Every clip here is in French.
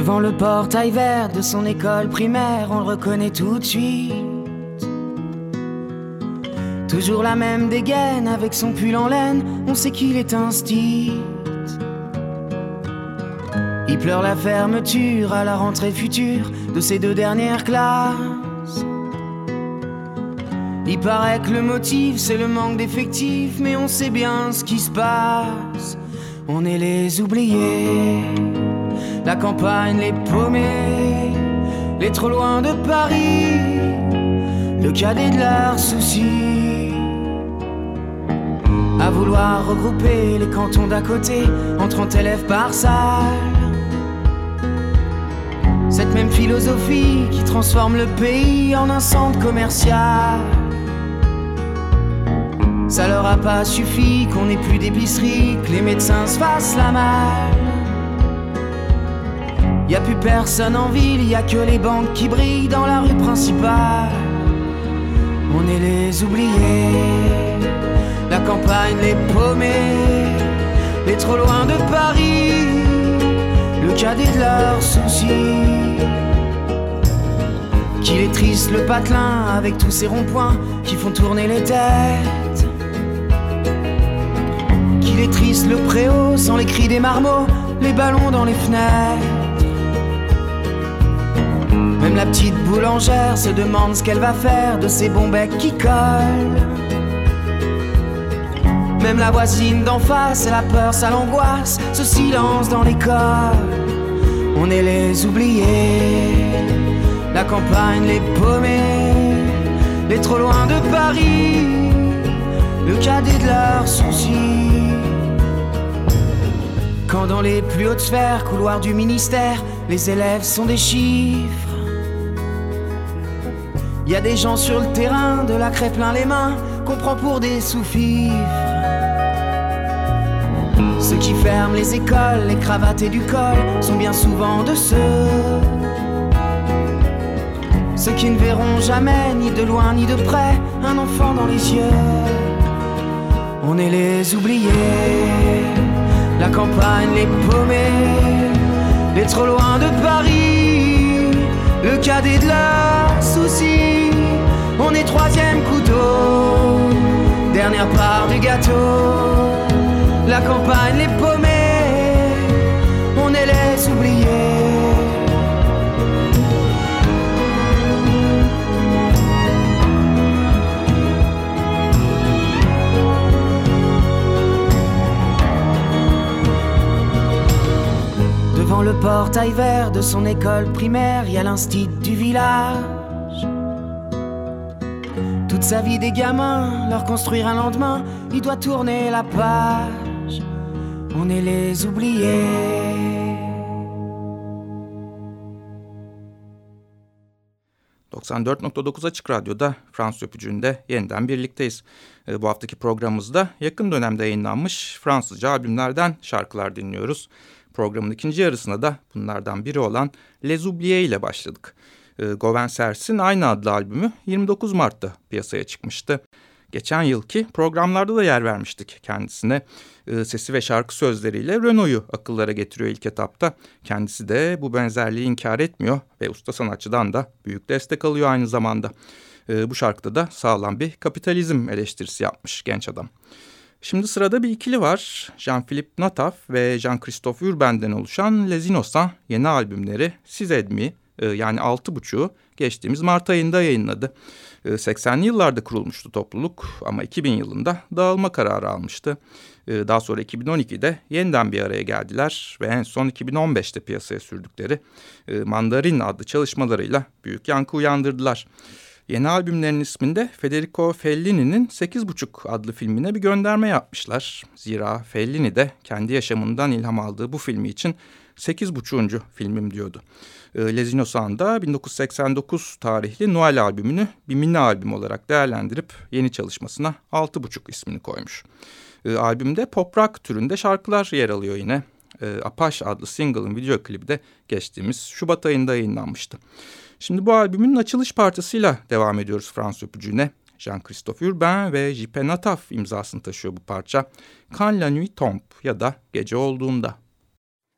Devant le portail vert de son école primaire, on le reconnaît tout de suite. Toujours la même dégaine avec son pull en laine, on sait qu'il est un. Il pleure la fermeture à la rentrée future de ses deux dernières classes. Il paraît que le motif c'est le manque d'effectifs, mais on sait bien ce qui se passe. On est les oubliés, la campagne les paumés, les trop loin de Paris, le cadet de leurs soucis. À vouloir regrouper les cantons d'à côté en 30 élèves par salle. Cette même philosophie qui transforme le pays en un centre commercial. Ça leur a pas suffi qu'on ait plus d'épicerie, que les médecins se fassent la malle. Y a plus personne en ville, y a que les banques qui brillent dans la rue principale. On est les oubliés, la campagne les paumés, les trop loin de Paris, le cadet de leurs soucis. Qu'il est triste le patelin avec tous ces ronds-points qui font tourner les têtes. Qu'il est triste le préau sans les cris des marmots, les ballons dans les fenêtres. Même la petite boulangère se demande ce qu'elle va faire de ces bons becs qui collent. Même la voisine d'en face, elle a peur, ça l'angoisse, ce silence dans l'école. On est les oubliés, la campagne les paumés, les trop loin de Paris, le cadet de leurs soucis. Quand dans les plus hautes sphères, couloirs du ministère, les élèves sont des chiffres. Y a des gens sur le terrain, de la craie plein les mains, qu'on prend pour des sous-fifres. Ceux qui ferment les écoles, les cravates et du col sont bien souvent de ceux. Ceux qui ne verront jamais, ni de loin ni de près, un enfant dans les yeux. On est les oubliés, la campagne les paumés, les trop loin de Paris, le cadet de leurs soucis. On est troisième couteau, dernière part du gâteau. La campagne les paumés, on est les oubliés. Devant le portail vert de son école primaire, y a l'instit du village. Toute sa vie des gamins, leur construire un lendemain, il doit tourner la page. On est les oubliés. 94.9 Açık Radyo'da Fransız Öpücüğü'nde yeniden birlikteyiz. E, bu haftaki programımızda yakın dönemde yayınlanmış Fransızca albümlerden şarkılar dinliyoruz. Programın ikinci yarısına da bunlardan biri olan Les Oubliés ile başladık. E, Goven Sers'in aynı adlı albümü 29 Mart'ta piyasaya çıkmıştı. Geçen yılki programlarda da yer vermiştik kendisine. E, sesi ve şarkı sözleriyle Renault'u akıllara getiriyor ilk etapta. Kendisi de bu benzerliği inkar etmiyor ve usta sanatçıdan da büyük destek alıyor aynı zamanda. E, bu şarkıda da sağlam bir kapitalizm eleştirisi yapmış genç adam. Şimdi sırada bir ikili var. Jean-Philippe Nataf ve Jean-Christophe Urbain'den oluşan Les Innocents yeni albümleri Siz Edmi e, yani altı buçuğu geçtiğimiz Mart ayında yayınladı. 80'li yıllarda kurulmuştu topluluk ama 2000 yılında dağılma kararı almıştı. Daha sonra 2012'de yeniden bir araya geldiler ve en son 2015'te piyasaya sürdükleri Mandarin adlı çalışmalarıyla büyük yankı uyandırdılar. Yeni albümlerinin isminde Federico Fellini'nin 8.5 adlı filmine bir gönderme yapmışlar. Zira Fellini de kendi yaşamından ilham aldığı bu filmi için 8.5. filmim diyordu. Les Innocent'da 1989 tarihli Noel albümünü bir mini albüm olarak değerlendirip yeni çalışmasına 6.5 ismini koymuş. Albümde pop rock türünde şarkılar yer alıyor yine. Apache adlı single'ın video klibi de geçtiğimiz Şubat ayında yayınlanmıştı. Şimdi bu albümün açılış parçasıyla devam ediyoruz Fransız öpücüğüne. Jean-Christophe Urbain ve J.P. Nataf imzasını taşıyor bu parça. Quand la nuit tombe ya da gece olduğunda.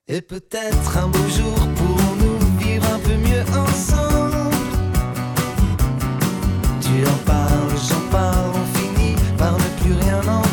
Et peut-être un beau jour pour nous peu mieux ensemble. Tu en parles, j'en parle, on finit par ne plus rien entendre.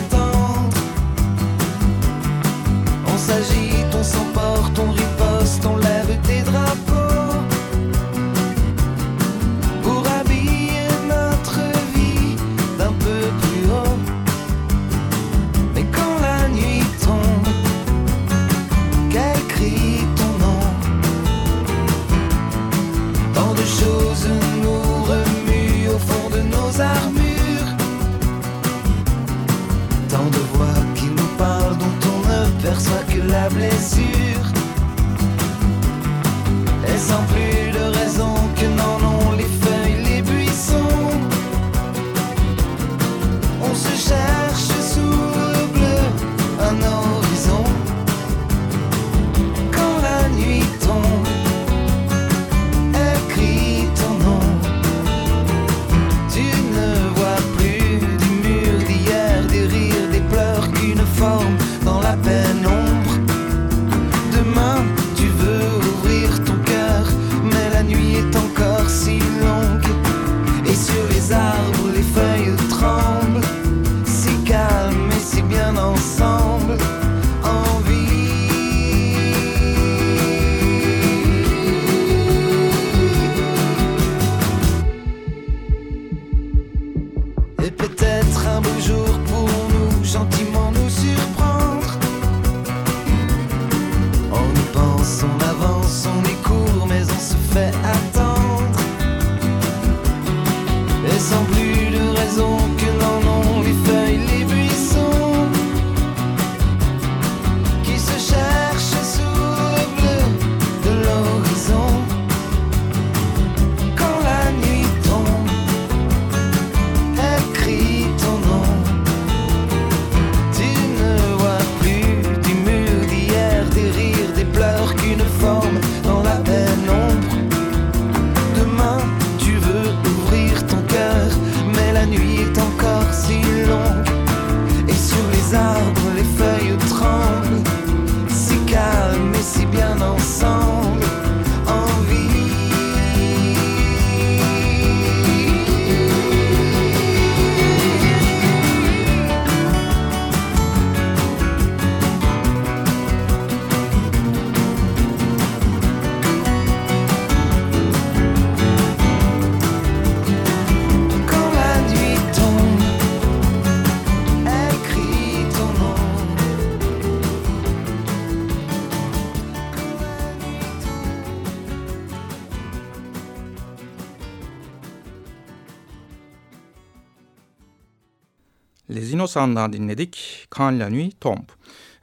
Les Innocent'dan dinledik Quand la nuit tombe.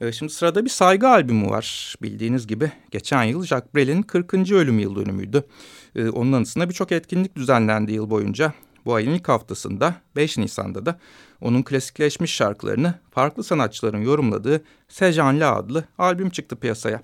Ee, Şimdi sırada bir saygı albümü var. Bildiğiniz gibi geçen yıl Jacques Brel'in 40. ölüm yıl dönümüydü. Ee, Onun anısına birçok etkinlik düzenlendi yıl boyunca. Bu ayın ilk haftasında 5 Nisan'da da onun klasikleşmiş şarkılarını farklı sanatçıların yorumladığı Sejanli adlı albüm çıktı piyasaya.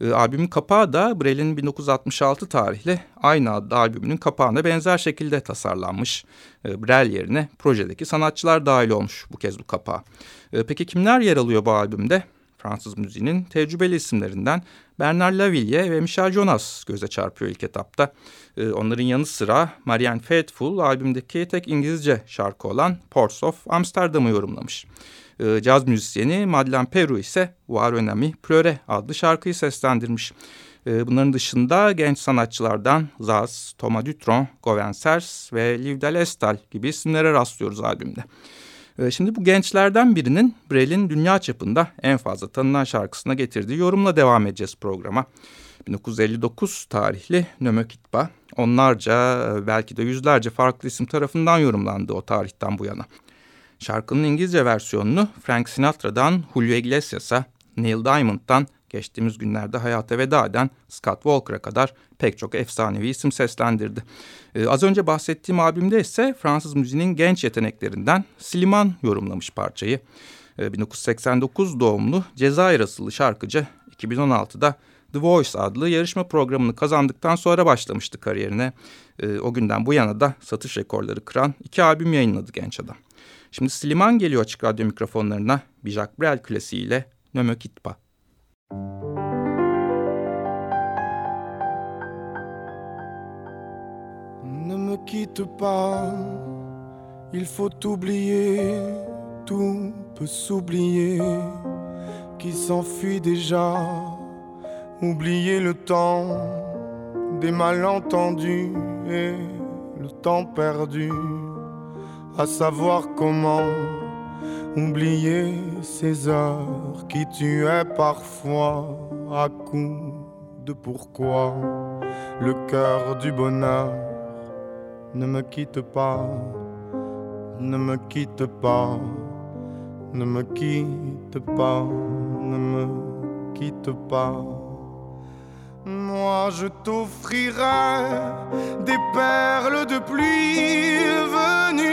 Ee, albümün kapağı da Brel'in 1966 tarihli aynı adlı albümünün kapağına benzer şekilde tasarlanmış. Ee, Brel yerine projedeki sanatçılar dahil olmuş bu kez bu kapağa. Ee, peki kimler yer alıyor bu albümde? Fransız müziğinin tecrübeli isimlerinden Bernard Lavilliers ve Michel Jonas göze çarpıyor ilk etapta. Ee, onların yanı sıra Marianne Faithfull albümdeki tek İngilizce şarkı olan Ports of Amsterdam'ı yorumlamış. Ee, caz müzisyeni Madeleine Peru ise Var Önemi Pleure adlı şarkıyı seslendirmiş. Ee, bunların dışında genç sanatçılardan Zaz, Thomas Dutron, Goven Sers ve Liv Delestal gibi isimlere rastlıyoruz albümde. Ee, Şimdi bu gençlerden birinin Brel'in dünya çapında en fazla tanınan şarkısına getirdiği yorumla devam edeceğiz programa. 1959 tarihli Nömö Kitba onlarca belki de yüzlerce farklı isim tarafından yorumlandı o tarihten bu yana. Şarkının İngilizce versiyonunu Frank Sinatra'dan Julio Iglesias'a, Neil Diamond'dan geçtiğimiz günlerde hayata veda eden Scott Walker'a kadar pek çok efsanevi isim seslendirdi. Ee, az önce bahsettiğim albümde ise Fransız müziğinin genç yeteneklerinden Sliman yorumlamış parçayı. Ee, 1989 doğumlu Cezayir asıllı şarkıcı 2016'da The Voice adlı yarışma programını kazandıktan sonra başlamıştı kariyerine. Ee, o günden bu yana da satış rekorları kıran iki albüm yayınladı genç adam. Şimdi Sliman geliyor açık radyo mikrofonlarına. Bir Jacques Brel klasiğiyle Ne me quitte pas. quitte pas, il faut oublier, tout peut s'oublier, qui s'enfuit déjà, oublier le temps des malentendus et le temps perdu, à savoir comment oublier ces heures qui tuaient parfois à coup de pourquoi le cœur du bonheur ne me quitte pas, ne me quitte pas, ne me quitte pas, ne me quitte pas. Moi je t'offrirai des perles de pluie venues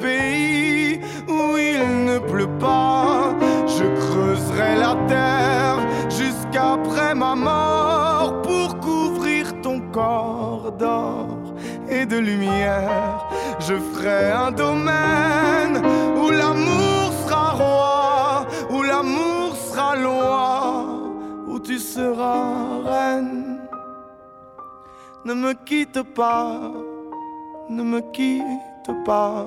pays où il ne pleut pas. Je creuserai la terre jusqu'après ma mort pour couvrir ton corps d'or et de lumière. Je ferai un domaine où l'amour sera roi, où l'amour sera loi, où tu seras reine. Ne me quitte pas, ne me quitte pas,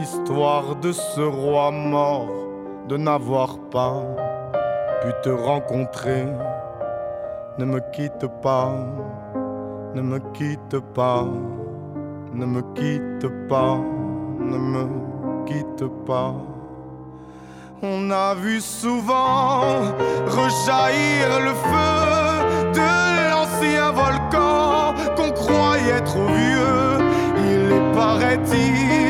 l'histoire de ce roi mort de n'avoir pas pu te rencontrer. Ne me quitte pas, ne me quitte pas. Ne me quitte pas, ne me quitte pas. On a vu souvent rejaillir le feu de l'ancien volcan qu'on croyait trop vieux. Il est, paraît-il,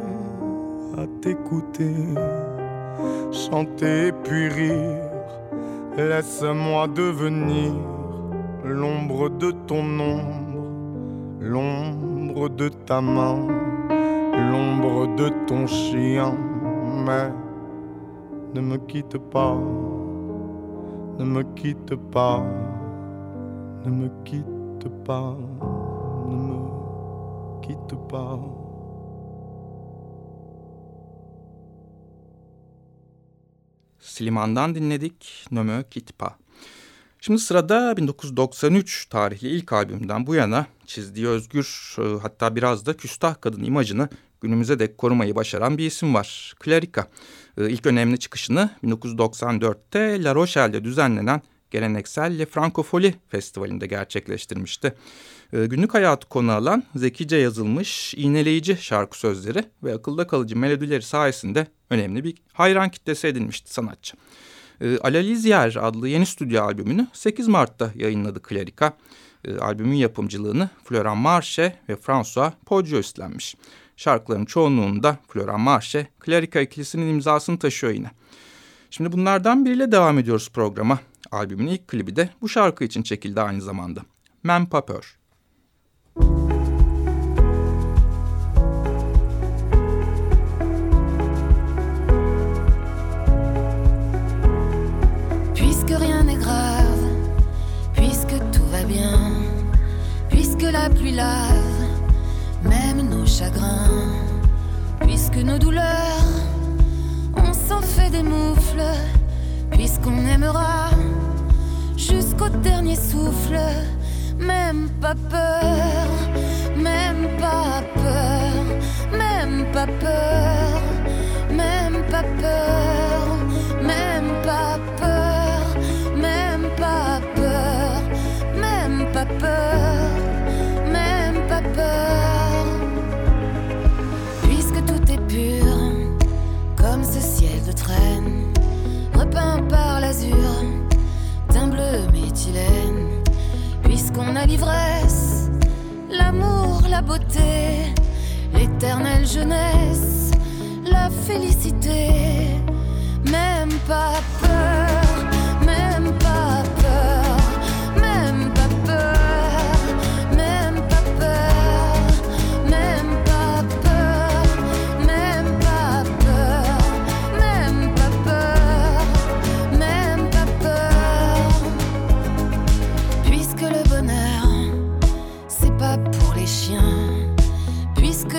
à t'écouter, chanter puis rire. Laisse-moi devenir l'ombre de ton ombre, l'ombre de ta main, l'ombre de ton chien. Mais ne me quitte pas, ne me quitte pas, ne me quitte pas, ne me quitte pas. Sliman'dan dinledik quitte pas. Şimdi sırada 1993 tarihli ilk albümden bu yana çizdiği özgür e, hatta biraz da küstah kadın imajını günümüze dek korumayı başaran bir isim var. Clarika. E, ilk önemli çıkışını 1994'te La Rochelle'de düzenlenen geleneksel Le Francophonie Festivali'nde gerçekleştirmişti. E, günlük hayatı konu alan zekice yazılmış, iğneleyici şarkı sözleri ve akılda kalıcı melodileri sayesinde önemli bir hayran kitlesi edinmişti sanatçı. E, Alalizier adlı yeni stüdyo albümünü 8 Mart'ta yayınladı Clarika. E, albümün yapımcılığını Florent Marche ve François Poggio üstlenmiş. Şarkıların çoğunluğunda Florent Marche, Clarika ikilisinin imzasını taşıyor yine. Şimdi bunlardan biriyle devam ediyoruz programa. Albümün ilk klibi de bu şarkı için çekildi aynı zamanda. Puisque rien n'est grave, puisque tout va bien, puisque la pluie lave même nos chagrins, puisque nos douleurs, on s'en fait des moufles, puisqu'on aimera jusqu'au dernier souffle. Même pas peur, même pas peur, même pas peur, même pas peur.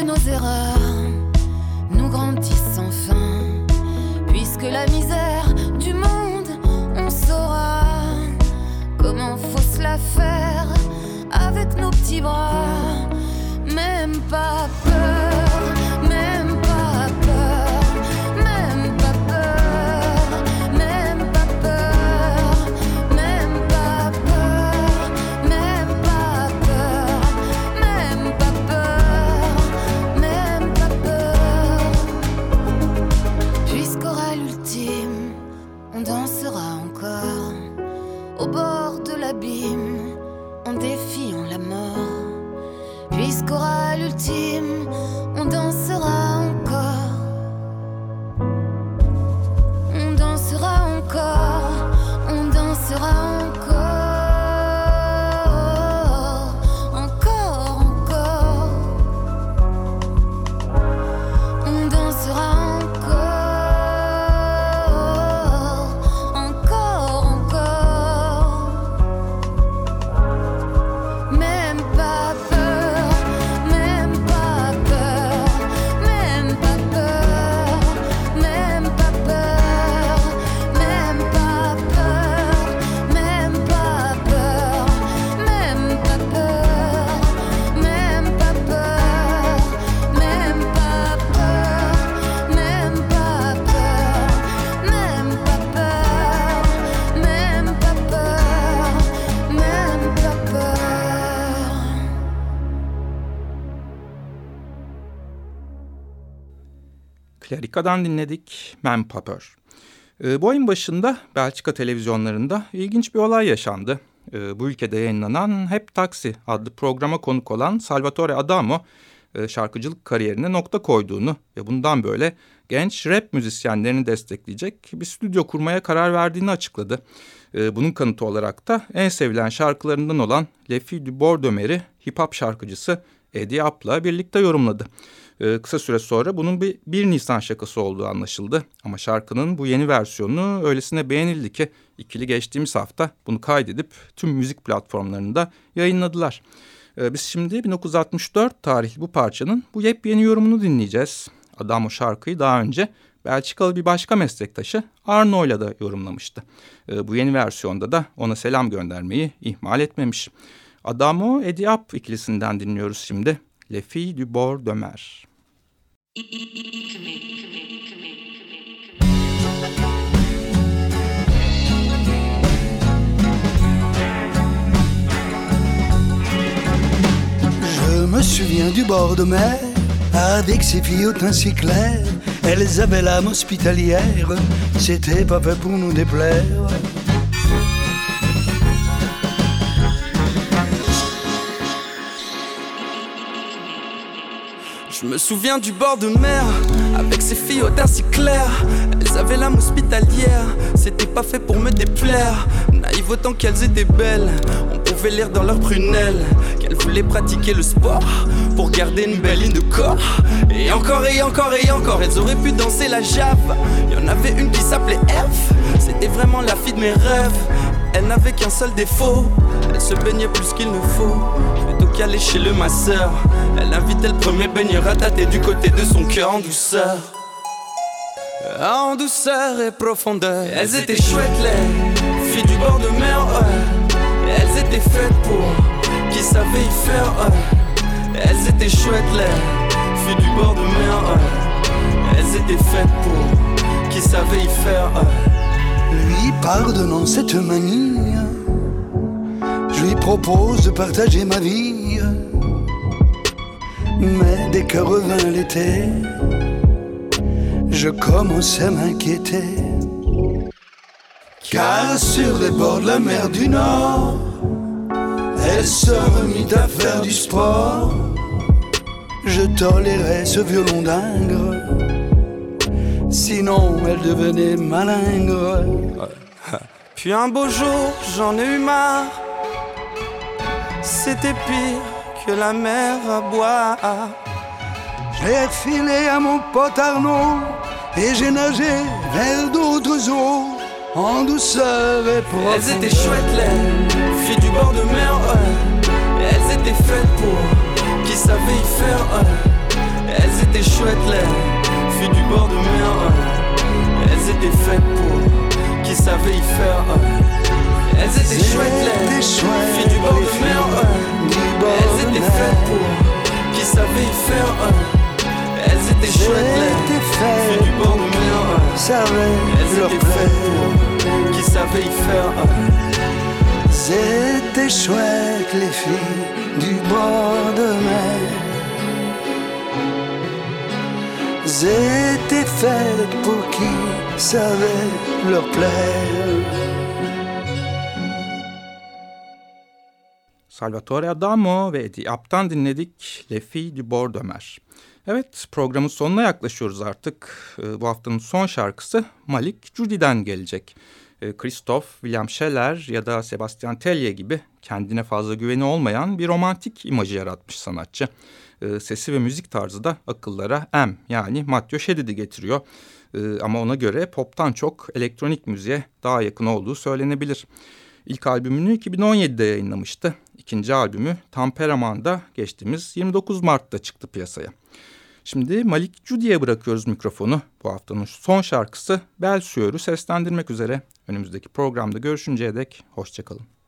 Nos erreurs nous grandissent enfin, puisque la misère du monde, on saura comment faut se la faire avec nos petits bras, même pas peur, Clarika'dan dinledik Man Popper. Ee, bu ayın başında Belçika televizyonlarında ilginç bir olay yaşandı. Ee, bu ülkede yayınlanan Hep Taksi adlı programa konuk olan Salvatore Adamo e, şarkıcılık kariyerine nokta koyduğunu ve bundan böyle genç rap müzisyenlerini destekleyecek bir stüdyo kurmaya karar verdiğini açıkladı. Ee, bunun kanıtı olarak da en sevilen şarkılarından olan Le Fille du Bordeaux'u hip hop şarkıcısı Eddie Up'la birlikte yorumladı. Ee, kısa süre sonra bunun bir 1 Nisan şakası olduğu anlaşıldı. Ama şarkının bu yeni versiyonu öylesine beğenildi ki ikili geçtiğimiz hafta bunu kaydedip tüm müzik platformlarında yayınladılar. Ee, biz şimdi 1964 tarihli bu parçanın bu yepyeni yorumunu dinleyeceğiz. Adam o şarkıyı daha önce Belçikalı bir başka meslektaşı Arno'yla da yorumlamıştı. Ee, bu yeni versiyonda da ona selam göndermeyi ihmal etmemiş. Adamo Ediap ikilisinden dinliyoruz şimdi. Le Fille du Bord de Mer. Je me souviens du bord de mer, avec ses filles au teint si. Elles avaient l'âme hospitalière, c'était pas fait pour nous déplaire. Je me souviens du bord de mer, avec ses filles au si clair. Elles avaient l'âme hospitalière, c'était pas fait pour me déplaire. Naïves autant qu'elles étaient belles, on pouvait lire dans leurs prunelles qu'elles voulaient pratiquer le sport pour garder une belle ligne de corps. Et encore et encore et encore, elles auraient pu danser la jave. Y en avait une qui s'appelait F, c'était vraiment la fille de mes rêves. Elle n'avait qu'un seul défaut, elle se baignait plus qu'il ne faut. Plutôt qu'aller chez le masseur, elle invitait le premier baigneur à tâter du côté de son cœur en douceur. En douceur et profondeur, elles étaient chouettes les filles du bord de mer. Elles étaient faites pour qui savait y faire. Elles étaient chouettes les filles du bord de mer. Elles étaient faites pour qui savait y faire. Lui pardonnant cette manie, je lui propose de partager ma vie. Mais dès que revint l'été, je commençais à m'inquiéter. Car sur les bords de la mer du Nord, elle se remit à faire du sport. je tolérais ce violon d'ingre. Sinon, elle devenait malingre. Puis un beau jour, j'en ai eu marre. C'était pire que la mer à boire. J'ai filé à mon pote Arnaud et j'ai nagé vers d'autres eaux en douceur et profondeur. Elles étaient chouettes, les filles du bord de mer. Elles étaient faites pour qui savait y faire. Elles étaient chouettes, les filles du bord de mer. Elles étaient faites pour qui savait y faire. ouais. Elles étaient chouettes, les filles du bord de mer. Elles étaient faites pour qui savait y faire. ouais. Elles étaient chouettes, les filles du bord de mer. Elles étaient faites pour qui savait y faire. C'était chouette les filles du bord de mer. C'était faites pour qui savait leur plaire. Salvatore Adamo ve Eddie Ap'tan dinledik Le Fille du Bord. Evet programın sonuna yaklaşıyoruz artık. Ee, bu haftanın son şarkısı Malik Judy'den gelecek. Ee, Christoph William Scheller ya da Sebastian Tellier gibi kendine fazla güveni olmayan bir romantik imajı yaratmış sanatçı. Ee, sesi ve müzik tarzı da akıllara M yani Matteo Şedid'i getiriyor. Ee, ama ona göre poptan çok elektronik müziğe daha yakın olduğu söylenebilir. İlk albümünü 2017'de yayınlamıştı. İkinci albümü Tamperaman'da geçtiğimiz 29 Mart'ta çıktı piyasaya. Şimdi Malik Judy'ye bırakıyoruz mikrofonu. Bu haftanın son şarkısı Bel Suyor'u seslendirmek üzere. Önümüzdeki programda görüşünceye dek hoşçakalın.